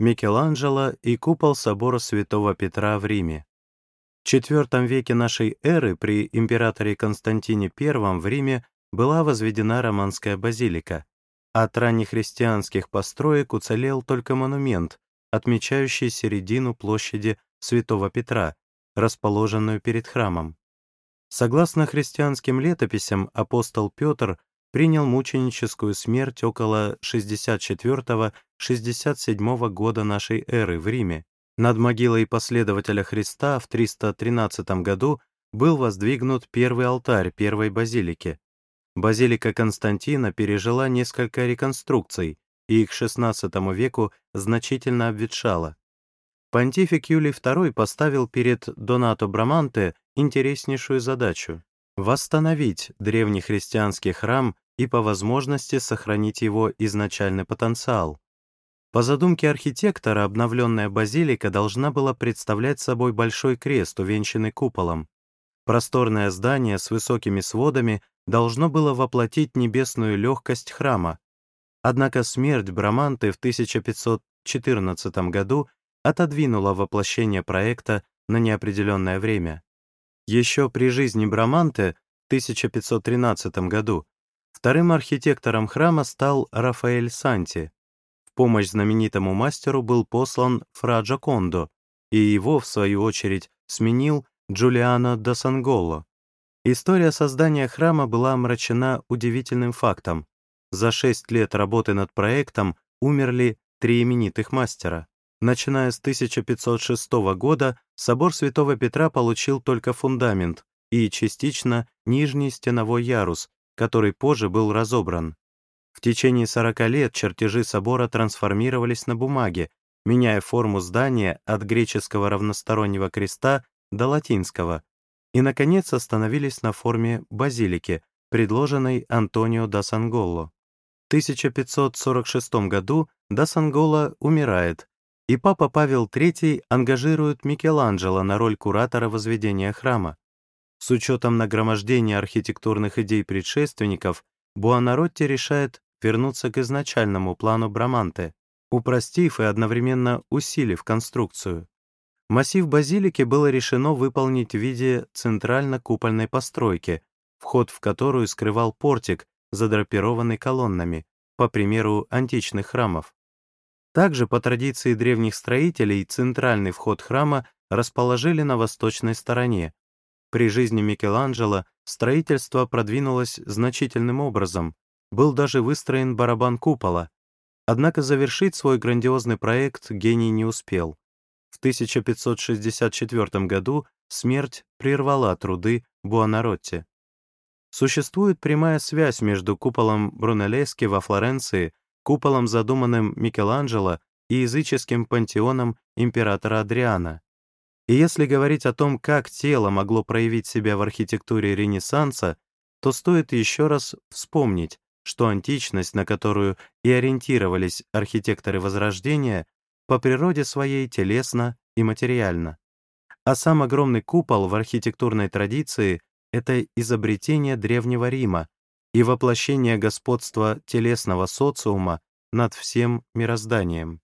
Микеланджело и купол собора Святого Петра в Риме. В IV веке нашей эры при императоре Константине I в Риме была возведена романская базилика. От раннехристианских построек уцелел только монумент, отмечающий середину площади Святого Петра, расположенную перед храмом. Согласно христианским летописям, апостол Петр принял мученическую смерть около 64-67 года нашей эры в Риме. Над могилой последователя Христа в 313 году был воздвигнут первый алтарь первой базилики. Базилика Константина пережила несколько реконструкций и к XVI веку значительно обветшала. Понтифик Юлий II поставил перед Донато Браманте интереснейшую задачу восстановить древний христианский храм и по возможности сохранить его изначальный потенциал. По задумке архитектора, обновленная базилика должна была представлять собой большой крест, увенчанный куполом. Просторное здание с высокими сводами должно было воплотить небесную легкость храма. Однако смерть Браманты в 1514 году отодвинула воплощение проекта на неопределенное время. Еще при жизни Браманте в 1513 году вторым архитектором храма стал Рафаэль Санти. Помощь знаменитому мастеру был послан Фра Джакондо, и его, в свою очередь, сменил Джулиано да Санголо. История создания храма была омрачена удивительным фактом. За шесть лет работы над проектом умерли три именитых мастера. Начиная с 1506 года собор Святого Петра получил только фундамент и частично нижний стеновой ярус, который позже был разобран. В течение 40 лет чертежи собора трансформировались на бумаге, меняя форму здания от греческого равностороннего креста до латинского, и, наконец, остановились на форме базилики, предложенной Антонио да Санголло. В 1546 году да Санголло умирает, и папа Павел III ангажирует Микеланджело на роль куратора возведения храма. С учетом нагромождения архитектурных идей предшественников, Буонаротти решает вернуться к изначальному плану Браманте, упростив и одновременно усилив конструкцию. Массив базилики было решено выполнить в виде центрально-купольной постройки, вход в которую скрывал портик, задрапированный колоннами, по примеру античных храмов. Также, по традиции древних строителей, центральный вход храма расположили на восточной стороне. При жизни Микеланджело строительство продвинулось значительным образом, был даже выстроен барабан купола. Однако завершить свой грандиозный проект гений не успел. В 1564 году смерть прервала труды Буонаротти. Существует прямая связь между куполом Брунеллески во Флоренции куполом, задуманным Микеланджело, и языческим пантеоном императора Адриана. И если говорить о том, как тело могло проявить себя в архитектуре Ренессанса, то стоит еще раз вспомнить, что античность, на которую и ориентировались архитекторы Возрождения, по природе своей телесна и материальна. А сам огромный купол в архитектурной традиции — это изобретение Древнего Рима, и воплощение господства телесного социума над всем мирозданием.